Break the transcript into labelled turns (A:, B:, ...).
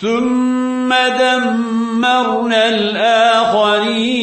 A: ثم دمرنا الآخرين.